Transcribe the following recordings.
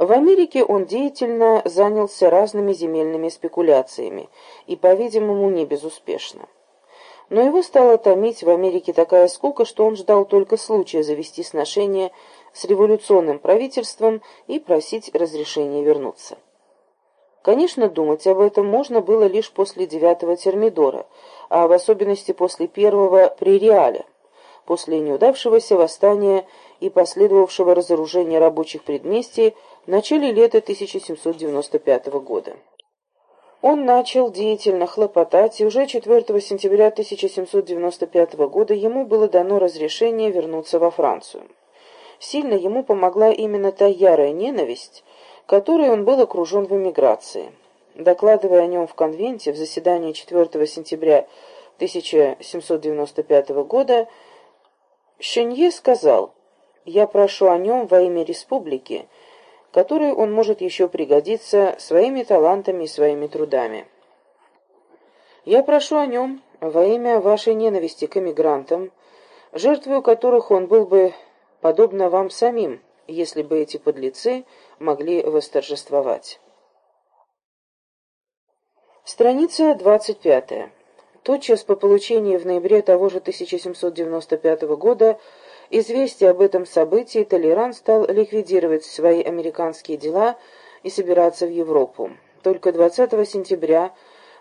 В Америке он деятельно занялся разными земельными спекуляциями и, по-видимому, не безуспешно. Но его стало томить в Америке такая скука, что он ждал только случая завести сношение с революционным правительством и просить разрешения вернуться. Конечно, думать об этом можно было лишь после девятого термидора, а в особенности после первого пререаля, после неудавшегося восстания и последовавшего разоружения рабочих предместий в начале лета 1795 года. Он начал деятельно хлопотать, и уже 4 сентября 1795 года ему было дано разрешение вернуться во Францию. Сильно ему помогла именно та ярая ненависть, которой он был окружен в эмиграции. Докладывая о нем в конвенте в заседании 4 сентября 1795 года, Шенье сказал «Я прошу о нем во имя республики, которой он может еще пригодиться своими талантами и своими трудами. Я прошу о нем во имя вашей ненависти к эмигрантам, жертвою которых он был бы подобно вам самим, если бы эти подлецы могли восторжествовать. Страница 25. Тотчас по получении в ноябре того же 1795 года Известие об этом событии Толеран стал ликвидировать свои американские дела и собираться в Европу. Только 20 сентября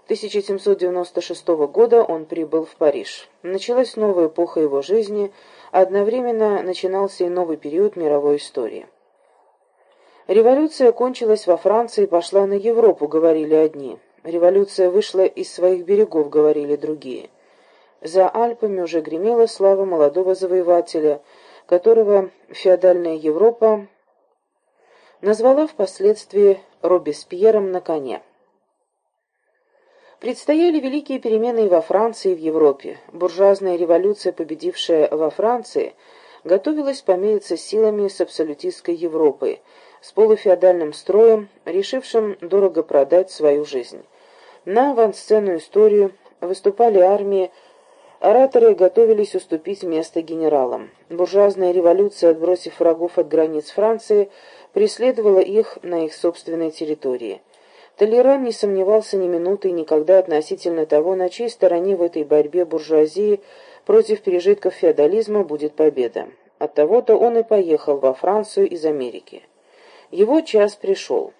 1796 года он прибыл в Париж. Началась новая эпоха его жизни, а одновременно начинался и новый период мировой истории. Революция кончилась во Франции и пошла на Европу, говорили одни. Революция вышла из своих берегов, говорили другие. За Альпами уже гремела слава молодого завоевателя, которого феодальная Европа назвала впоследствии Робеспьером на коне. Предстояли великие перемены и во Франции, и в Европе. Буржуазная революция, победившая во Франции, готовилась помериться силами с абсолютистской Европой, с полуфеодальным строем, решившим дорого продать свою жизнь. На авансцену историю выступали армии, Ораторы готовились уступить место генералам. Буржуазная революция, отбросив врагов от границ Франции, преследовала их на их собственной территории. Толеран не сомневался ни минуты никогда относительно того, на чьей стороне в этой борьбе буржуазии против пережитков феодализма будет победа. Оттого-то он и поехал во Францию из Америки. Его час пришел.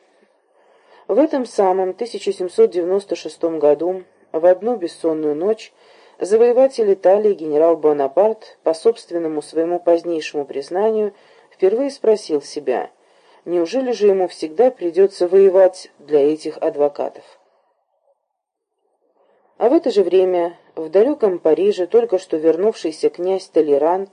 В этом самом 1796 году, в одну бессонную ночь, Завоеватель Италии генерал Бонапарт, по собственному своему позднейшему признанию, впервые спросил себя, неужели же ему всегда придется воевать для этих адвокатов? А в это же время в далеком Париже только что вернувшийся князь Толеран,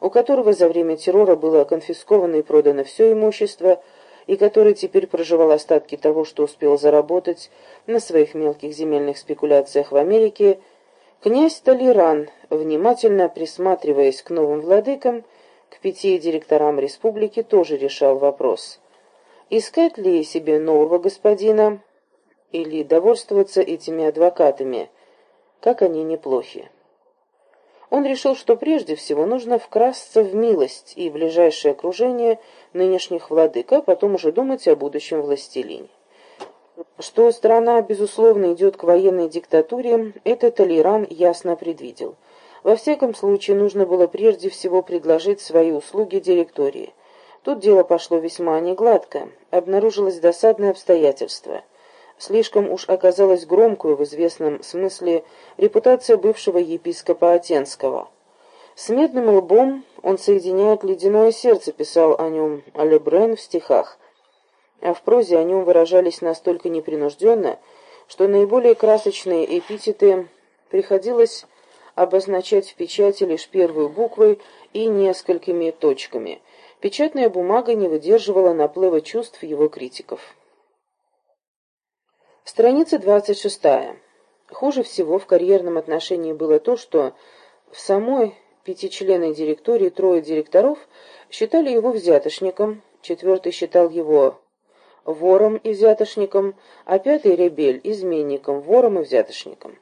у которого за время террора было конфисковано и продано все имущество, и который теперь проживал остатки того, что успел заработать на своих мелких земельных спекуляциях в Америке, Князь Толеран, внимательно присматриваясь к новым владыкам, к пяти директорам республики, тоже решал вопрос. Искать ли себе нового господина или довольствоваться этими адвокатами, как они неплохи. Он решил, что прежде всего нужно вкрасться в милость и ближайшее окружение нынешних владык, а потом уже думать о будущем властелине. Что страна, безусловно, идет к военной диктатуре, это Толеран ясно предвидел. Во всяком случае, нужно было прежде всего предложить свои услуги директории. Тут дело пошло весьма негладко. Обнаружилось досадное обстоятельство. Слишком уж оказалась громкую в известном смысле репутация бывшего епископа Атенского. С медным лбом он соединяет ледяное сердце, писал о нем Алебрен в стихах а в прозе о нем выражались настолько непринужденно, что наиболее красочные эпитеты приходилось обозначать в печати лишь первой буквой и несколькими точками. Печатная бумага не выдерживала наплыва чувств его критиков. Страница 26. Хуже всего в карьерном отношении было то, что в самой пятичленной директории трое директоров считали его взятошником, четвертый считал его вором и взятошником, а пятый ребель, изменником, вором и взятошником.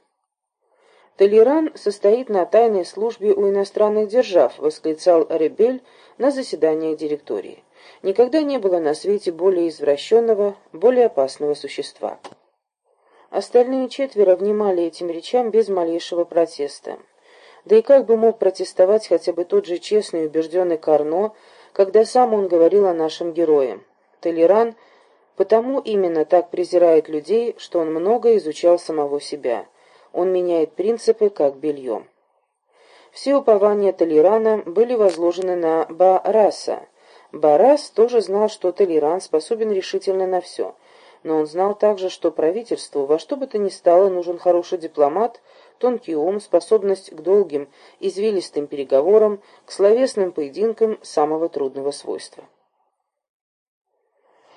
«Толеран состоит на тайной службе у иностранных держав», — восклицал Ребель на заседании директории. Никогда не было на свете более извращенного, более опасного существа. Остальные четверо внимали этим речам без малейшего протеста. Да и как бы мог протестовать хотя бы тот же честный и убежденный Карно, когда сам он говорил о нашем герое. Толеран потому именно так презирает людей, что он много изучал самого себя. Он меняет принципы, как белье. Все упования Толерана были возложены на Бараса. Барас тоже знал, что Толеран способен решительно на все – но он знал также, что правительству во что бы то ни стало нужен хороший дипломат, тонкий ум, способность к долгим, извилистым переговорам, к словесным поединкам самого трудного свойства.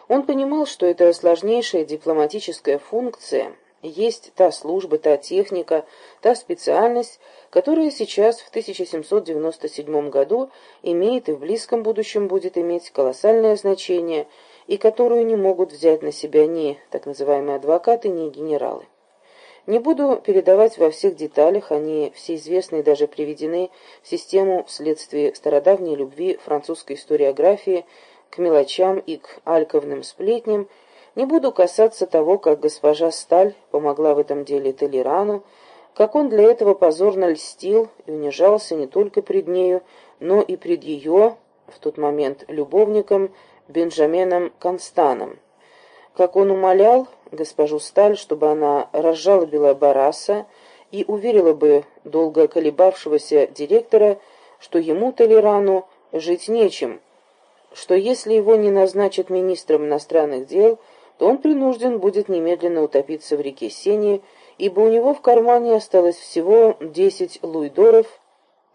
Он понимал, что эта сложнейшая дипломатическая функция есть та служба, та техника, та специальность, которая сейчас, в 1797 году, имеет и в близком будущем будет иметь колоссальное значение – и которую не могут взять на себя ни так называемые адвокаты, ни генералы. Не буду передавать во всех деталях, они все известны и даже приведены в систему вследствие стародавней любви французской историографии к мелочам и к альковным сплетням, не буду касаться того, как госпожа Сталь помогла в этом деле Толерану, как он для этого позорно льстил и унижался не только пред нею, но и пред ее, в тот момент любовником, Бенджаменом Констаном. Как он умолял госпожу Сталь, чтобы она разжалобила Бараса и уверила бы долго колебавшегося директора, что ему, Толерану, жить нечем, что если его не назначат министром иностранных дел, то он принужден будет немедленно утопиться в реке Сени, ибо у него в кармане осталось всего десять луидоров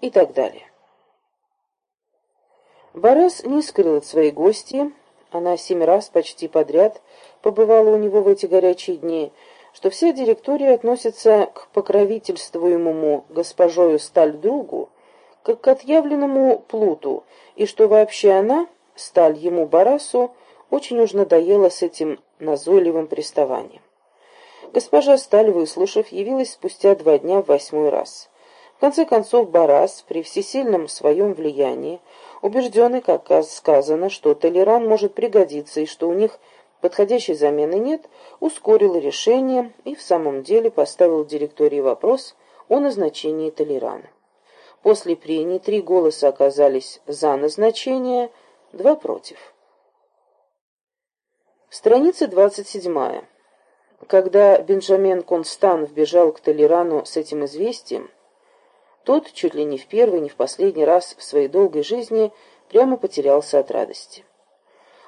и так далее. Барас не скрыл от своей гости, она семь раз почти подряд побывала у него в эти горячие дни, что вся директория относится к покровительствуемому госпожою Сталь другу, как к отъявленному плуту, и что вообще она, Сталь ему Барасу, очень уж надоела с этим назойливым приставанием. Госпожа Сталь, выслушав, явилась спустя два дня в восьмой раз. В конце концов, Барас, при всесильном своем влиянии, убежденный, как сказано, что Толеран может пригодиться и что у них подходящей замены нет, ускорил решение и в самом деле поставил директории вопрос о назначении Толерана. После прений три голоса оказались за назначение, два против. Страница 27. Когда Бенджамен Констан вбежал к Толерану с этим известием, тот чуть ли не в первый, не в последний раз в своей долгой жизни прямо потерялся от радости.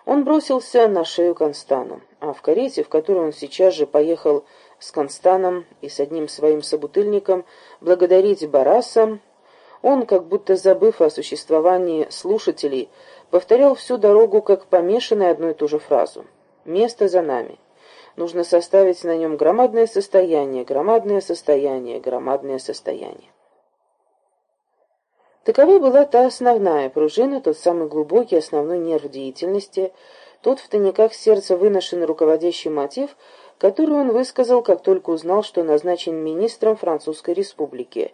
Он бросился на шею Констану, а в карете, в которой он сейчас же поехал с Констаном и с одним своим собутыльником благодарить Бараса, он, как будто забыв о существовании слушателей, повторял всю дорогу, как помешанный одну и ту же фразу. «Место за нами. Нужно составить на нем громадное состояние, громадное состояние, громадное состояние». Такова была та основная пружина, тот самый глубокий основной нерв деятельности, тот в тайниках сердца выношенный руководящий мотив, который он высказал, как только узнал, что назначен министром Французской Республики.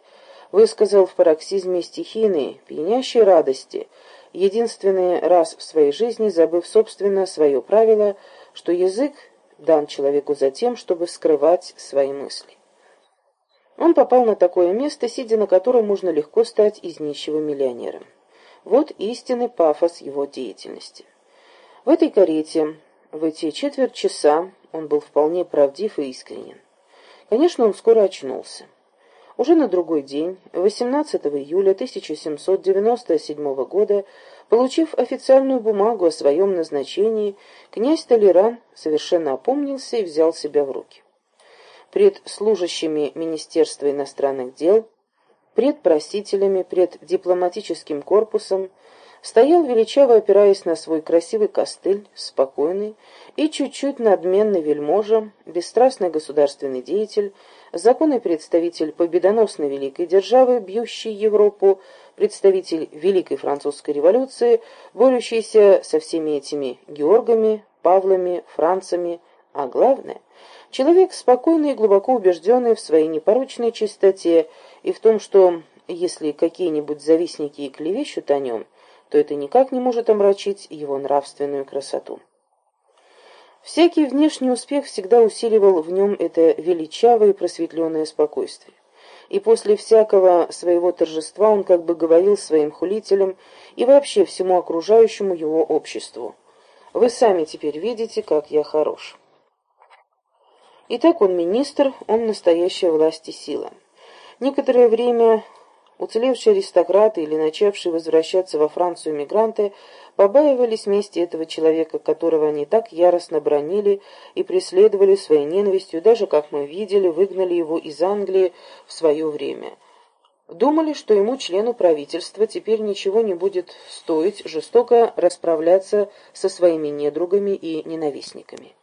Высказал в пароксизме стихийной, пьянящей радости, единственный раз в своей жизни забыв, собственно, свое правило, что язык дан человеку за тем, чтобы скрывать свои мысли. Он попал на такое место, сидя на котором можно легко стать из нищего миллионером. Вот истинный пафос его деятельности. В этой карете, в эти четверть часа, он был вполне правдив и искренен. Конечно, он скоро очнулся. Уже на другой день, 18 июля 1797 года, получив официальную бумагу о своем назначении, князь Толеран совершенно опомнился и взял себя в руки. Пред служащими Министерства иностранных дел, пред просителями, пред дипломатическим корпусом, стоял величаво опираясь на свой красивый костыль, спокойный и чуть-чуть надменный вельможа, бесстрастный государственный деятель, законный представитель победоносной великой державы, бьющий Европу, представитель Великой Французской революции, борющийся со всеми этими Георгами, Павлами, Францами, а главное, Человек спокойный и глубоко убежденный в своей непорочной чистоте и в том, что если какие-нибудь завистники и клевещут о нем, то это никак не может омрачить его нравственную красоту. Всякий внешний успех всегда усиливал в нем это величавое и просветленное спокойствие. И после всякого своего торжества он как бы говорил своим хулителям и вообще всему окружающему его обществу. «Вы сами теперь видите, как я хорош». Итак, он министр, он настоящая власть и сила. Некоторое время Уцелевшие аристократы или начавшие возвращаться во Францию мигранты побаивались мести этого человека, которого они так яростно бронили и преследовали своей ненавистью, даже, как мы видели, выгнали его из Англии в свое время. Думали, что ему, члену правительства, теперь ничего не будет стоить жестоко расправляться со своими недругами и ненавистниками.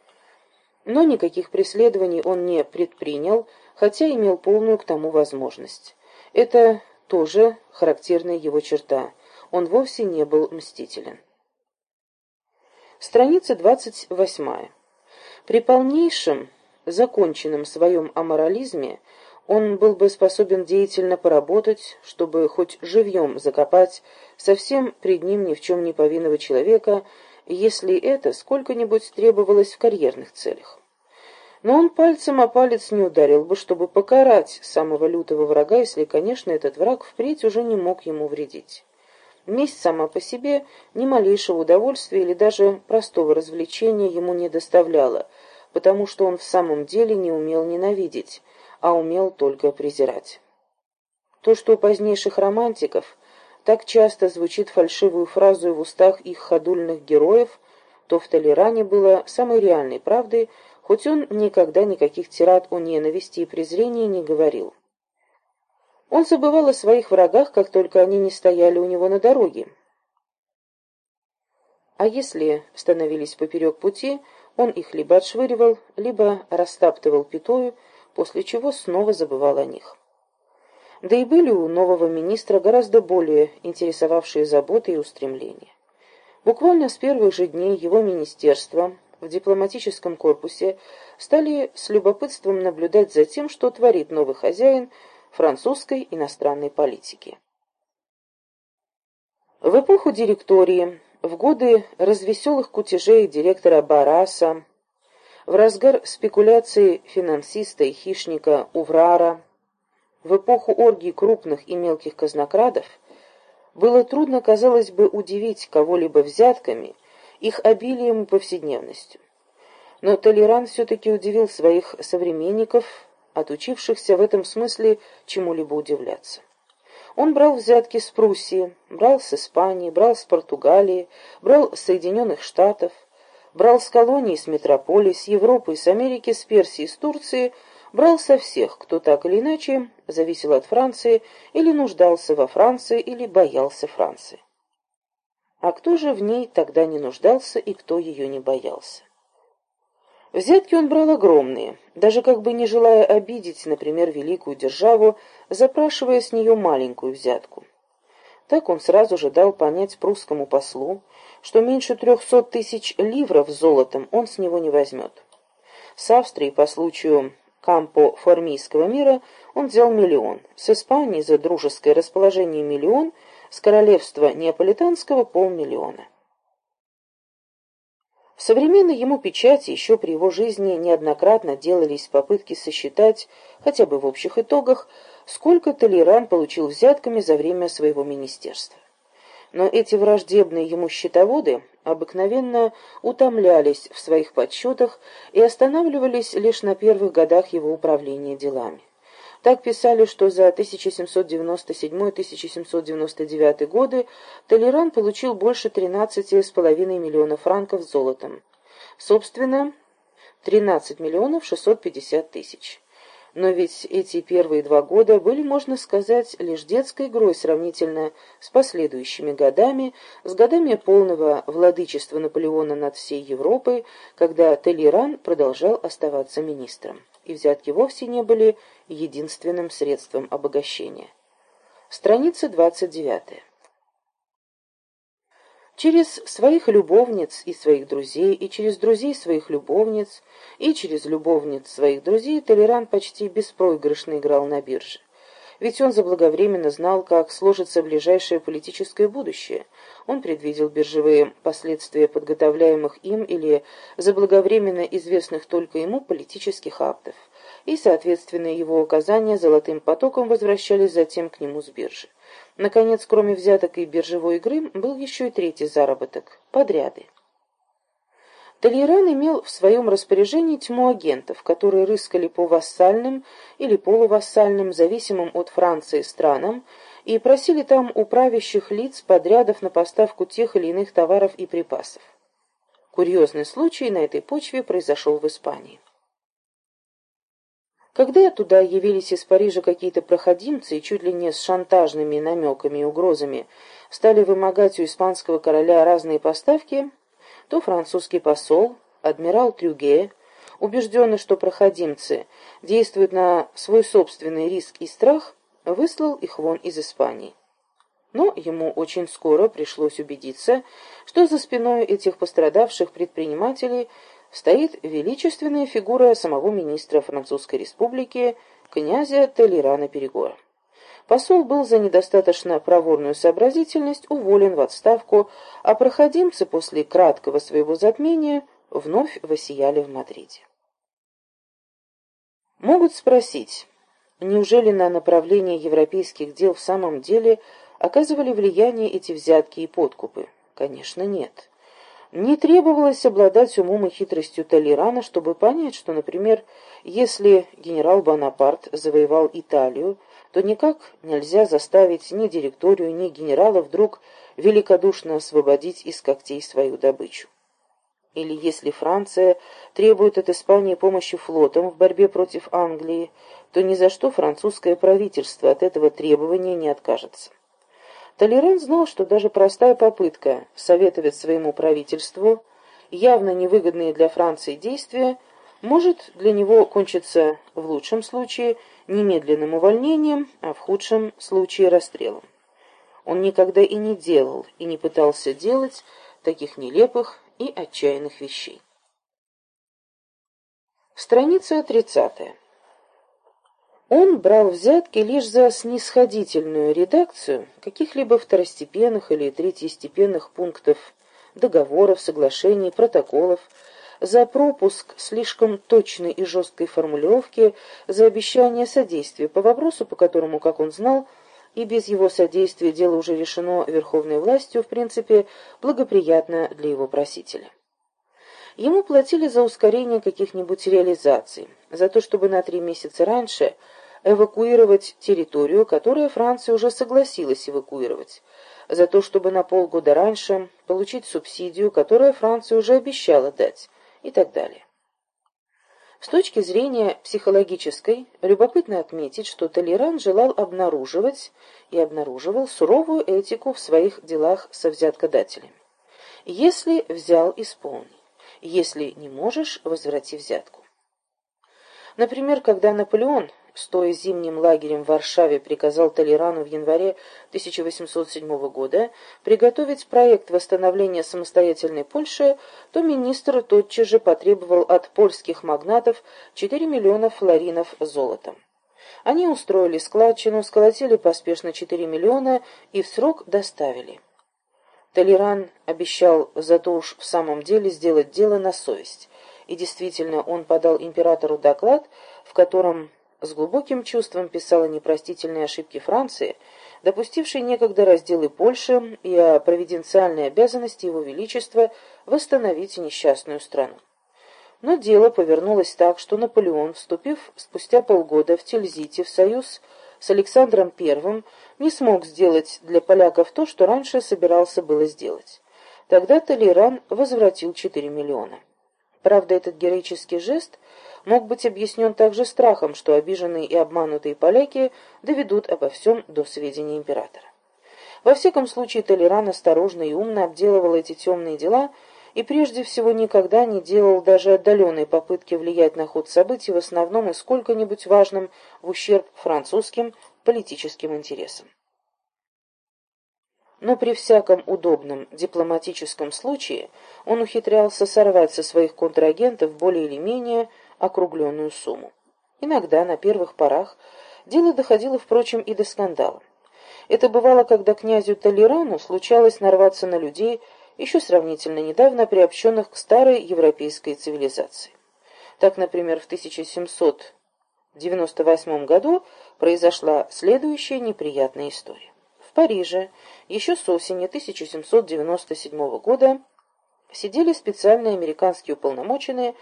Но никаких преследований он не предпринял, хотя имел полную к тому возможность. Это тоже характерная его черта. Он вовсе не был мстителен. Страница 28. При полнейшем, законченном своем аморализме он был бы способен деятельно поработать, чтобы хоть живьем закопать совсем пред ним ни в чем не повинного человека, если это сколько-нибудь требовалось в карьерных целях но он пальцем о палец не ударил бы, чтобы покарать самого лютого врага, если, конечно, этот враг впредь уже не мог ему вредить. Месть сама по себе ни малейшего удовольствия или даже простого развлечения ему не доставляла, потому что он в самом деле не умел ненавидеть, а умел только презирать. То, что у позднейших романтиков так часто звучит фальшивую фразу в устах их ходульных героев, то в Толеране было самой реальной правдой, хоть он никогда никаких тират о ненависти и презрении не говорил. Он забывал о своих врагах, как только они не стояли у него на дороге. А если становились поперек пути, он их либо отшвыривал, либо растаптывал пятою, после чего снова забывал о них. Да и были у нового министра гораздо более интересовавшие заботы и устремления. Буквально с первых же дней его министерства в дипломатическом корпусе стали с любопытством наблюдать за тем, что творит новый хозяин французской иностранной политики. В эпоху директории, в годы развеселых кутежей директора Бараса, в разгар спекуляций финансиста и хищника Уврара, в эпоху оргий крупных и мелких казнокрадов, было трудно, казалось бы, удивить кого-либо взятками – их обилием и повседневностью. Но Толеран все-таки удивил своих современников, отучившихся в этом смысле чему-либо удивляться. Он брал взятки с Пруссии, брал с Испании, брал с Португалии, брал с Соединенных Штатов, брал с колоний, с метрополии, с Европы, с Америки, с Персии, с Турции, брал со всех, кто так или иначе зависел от Франции или нуждался во Франции или боялся Франции. А кто же в ней тогда не нуждался и кто ее не боялся? Взятки он брал огромные, даже как бы не желая обидеть, например, великую державу, запрашивая с нее маленькую взятку. Так он сразу же дал понять прусскому послу, что меньше трехсот тысяч ливров золотом он с него не возьмет. С Австрией по случаю Кампо-Формийского мира он взял миллион, с Испанией за дружеское расположение миллион – с королевства Неаполитанского полмиллиона. В современной ему печати еще при его жизни неоднократно делались попытки сосчитать, хотя бы в общих итогах, сколько Толеран получил взятками за время своего министерства. Но эти враждебные ему счетоводы обыкновенно утомлялись в своих подсчетах и останавливались лишь на первых годах его управления делами. Так писали, что за 1797-1799 годы Толеран получил больше 13,5 миллионов франков золотом. Собственно, 13 миллионов 650 тысяч. Но ведь эти первые два года были, можно сказать, лишь детской игрой сравнительно с последующими годами, с годами полного владычества Наполеона над всей Европой, когда Толеран продолжал оставаться министром и взятки вовсе не были единственным средством обогащения. Страница 29. Через своих любовниц и своих друзей, и через друзей своих любовниц, и через любовниц своих друзей Толеран почти беспроигрышно играл на бирже. Ведь он заблаговременно знал, как сложится ближайшее политическое будущее. Он предвидел биржевые последствия подготовляемых им или заблаговременно известных только ему политических актов. И, соответственно, его указания золотым потоком возвращались затем к нему с биржи. Наконец, кроме взяток и биржевой игры, был еще и третий заработок – подряды. Толеран имел в своем распоряжении тьму агентов, которые рыскали по вассальным или полувассальным, зависимым от Франции странам, и просили там у правящих лиц подрядов на поставку тех или иных товаров и припасов. Курьезный случай на этой почве произошел в Испании. Когда туда явились из Парижа какие-то проходимцы и чуть ли не с шантажными намеками и угрозами стали вымогать у испанского короля разные поставки, то французский посол, адмирал Трюге, убежденный, что проходимцы действуют на свой собственный риск и страх, выслал их вон из Испании. Но ему очень скоро пришлось убедиться, что за спиной этих пострадавших предпринимателей – стоит величественная фигура самого министра Французской республики, князя Толерана Перегора. Посол был за недостаточно проворную сообразительность уволен в отставку, а проходимцы после краткого своего затмения вновь воссияли в Мадриде. Могут спросить, неужели на направление европейских дел в самом деле оказывали влияние эти взятки и подкупы? Конечно, нет. Не требовалось обладать умом и хитростью Толерана, чтобы понять, что, например, если генерал Бонапарт завоевал Италию, то никак нельзя заставить ни директорию, ни генерала вдруг великодушно освободить из когтей свою добычу. Или если Франция требует от Испании помощи флотом в борьбе против Англии, то ни за что французское правительство от этого требования не откажется. Толеран знал, что даже простая попытка советовать своему правительству явно невыгодные для Франции действия может для него кончиться в лучшем случае немедленным увольнением, а в худшем случае расстрелом. Он никогда и не делал, и не пытался делать таких нелепых и отчаянных вещей. Страница тридцатая. Он брал взятки лишь за снисходительную редакцию каких-либо второстепенных или третьестепенных пунктов договоров, соглашений, протоколов, за пропуск слишком точной и жесткой формулировки, за обещание содействия по вопросу, по которому, как он знал, и без его содействия дело уже решено верховной властью, в принципе, благоприятно для его просителя. Ему платили за ускорение каких-нибудь реализаций, за то, чтобы на три месяца раньше эвакуировать территорию, которую Франция уже согласилась эвакуировать, за то, чтобы на полгода раньше получить субсидию, которую Франция уже обещала дать, и так далее. С точки зрения психологической, любопытно отметить, что Толеран желал обнаруживать и обнаруживал суровую этику в своих делах со взяткодателями. Если взял, исполни. Если не можешь, возврати взятку. Например, когда Наполеон, стоя зимним лагерем в Варшаве, приказал Толерану в январе 1807 года приготовить проект восстановления самостоятельной Польши, то министр тотчас же потребовал от польских магнатов 4 миллиона флоринов золотом. Они устроили складчину, сколотили поспешно 4 миллиона и в срок доставили. Толеран обещал зато уж в самом деле сделать дело на совесть. И действительно, он подал императору доклад, в котором с глубоким чувством писал о непростительной ошибке Франции, допустившей некогда разделы Польши и о провиденциальной обязанности его величества восстановить несчастную страну. Но дело повернулось так, что Наполеон, вступив спустя полгода в Тильзите в союз с Александром I не смог сделать для поляков то, что раньше собирался было сделать. Тогда Толеран возвратил 4 миллиона. Правда, этот героический жест мог быть объяснен также страхом, что обиженные и обманутые поляки доведут обо всем до сведения императора. Во всяком случае, Толеран осторожно и умно обделывал эти темные дела и прежде всего никогда не делал даже отдаленной попытки влиять на ход событий в основном и сколько-нибудь важным в ущерб французским политическим интересам. но при всяком удобном дипломатическом случае он ухитрялся сорвать со своих контрагентов более или менее округленную сумму. Иногда, на первых порах, дело доходило, впрочем, и до скандала. Это бывало, когда князю Толерану случалось нарваться на людей, еще сравнительно недавно приобщенных к старой европейской цивилизации. Так, например, в 1798 году произошла следующая неприятная история. В Париже еще с осени 1797 года сидели специальные американские уполномоченные,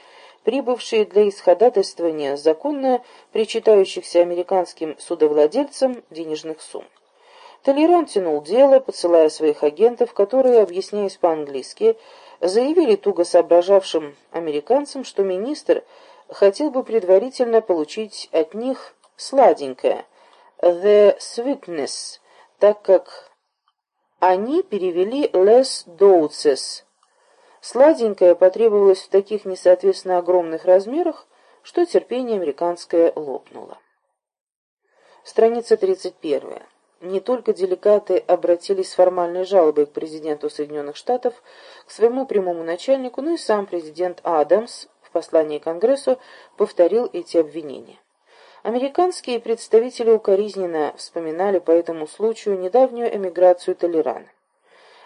прибывшие для исходатайствования законно причитающихся американским судовладельцам денежных сумм. Толеран тянул дело, посылая своих агентов, которые, объясняясь по-английски, заявили туго соображавшим американцам, что министр хотел бы предварительно получить от них сладенькое «the sweetness», так как они перевели «les douces». Сладенькое потребовалось в таких несоответственно огромных размерах, что терпение американское лопнуло. Страница 31 не только делегаты обратились с формальной жалобой к президенту Соединенных Штатов, к своему прямому начальнику, но и сам президент Адамс в послании Конгрессу повторил эти обвинения. Американские представители укоризненно вспоминали по этому случаю недавнюю эмиграцию Толерана.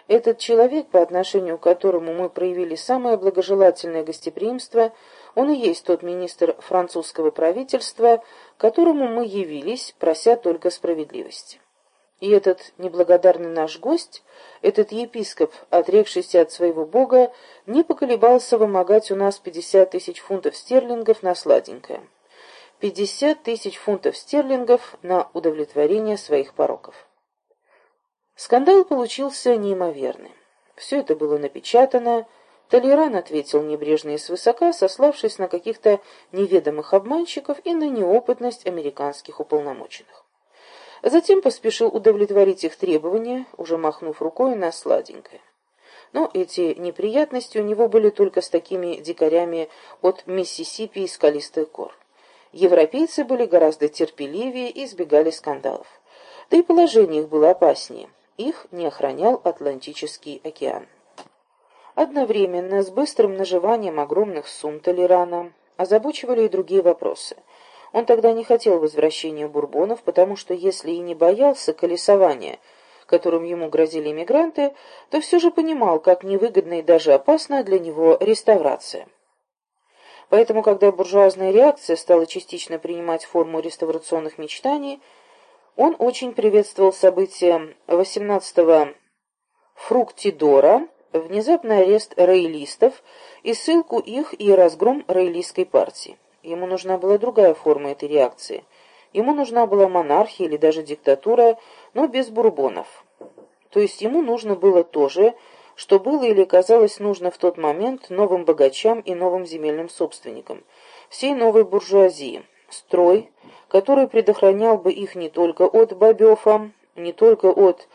Этот человек, по отношению к которому мы проявили самое благожелательное гостеприимство, он и есть тот министр французского правительства, которому мы явились, прося только справедливости. И этот неблагодарный наш гость, этот епископ, отрекшийся от своего бога, не поколебался вымогать у нас пятьдесят тысяч фунтов стерлингов на сладенькое. Пятьдесят тысяч фунтов стерлингов на удовлетворение своих пороков. Скандал получился неимоверный. Все это было напечатано. Толеран ответил небрежно и свысока, сославшись на каких-то неведомых обманщиков и на неопытность американских уполномоченных. Затем поспешил удовлетворить их требования, уже махнув рукой на сладенькое. Но эти неприятности у него были только с такими дикарями от Миссисипи и скалистых гор. Европейцы были гораздо терпеливее и избегали скандалов. Да и положение их было опаснее. Их не охранял Атлантический океан. Одновременно с быстрым наживанием огромных сумм Толерана озабочивали и другие вопросы – он тогда не хотел возвращения бурбонов, потому что если и не боялся колесования, которым ему грозили иммигранты, то все же понимал, как невыгодна и даже опасна для него реставрация. Поэтому, когда буржуазная реакция стала частично принимать форму реставрационных мечтаний, он очень приветствовал события 18-го Фруктидора, внезапный арест роялистов и ссылку их и разгром роялистской партии. Ему нужна была другая форма этой реакции. Ему нужна была монархия или даже диктатура, но без бурбонов. То есть ему нужно было то же, что было или казалось нужно в тот момент новым богачам и новым земельным собственникам, всей новой буржуазии, строй, который предохранял бы их не только от бобёфа, не только от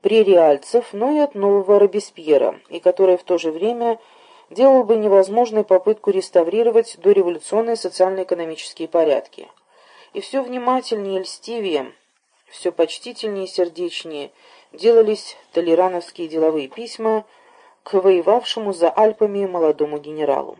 пререальцев, но и от нового Робеспьера, и который в то же время делал бы невозможной попытку реставрировать дореволюционные социально-экономические порядки. И все внимательнее и льстивее, все почтительнее и сердечнее делались толерановские деловые письма к воевавшему за Альпами молодому генералу.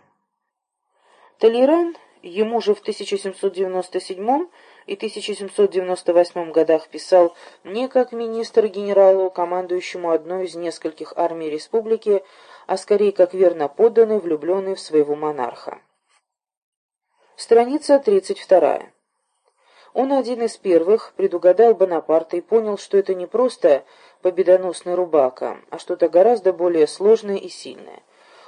Толеран ему же в 1797 и 1798 годах писал не как министр генералу, командующему одной из нескольких армий республики, а скорее как верно подданный, влюбленный в своего монарха. Страница 32. Он один из первых предугадал Бонапарта и понял, что это не просто победоносный рубака, а что-то гораздо более сложное и сильное.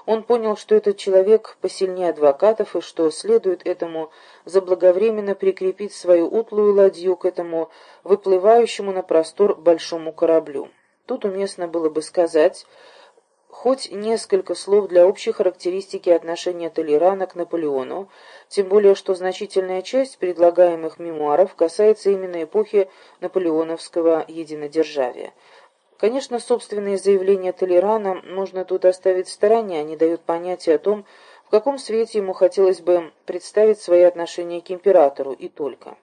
Он понял, что этот человек посильнее адвокатов и что следует этому заблаговременно прикрепить свою утлую ладью к этому выплывающему на простор большому кораблю. Тут уместно было бы сказать, хоть несколько слов для общей характеристики отношения Толерана к Наполеону, тем более что значительная часть предлагаемых мемуаров касается именно эпохи наполеоновского единодержавия. Конечно, собственные заявления Толерана можно тут оставить в стороне, они дают понятие о том, в каком свете ему хотелось бы представить свои отношения к императору, и только.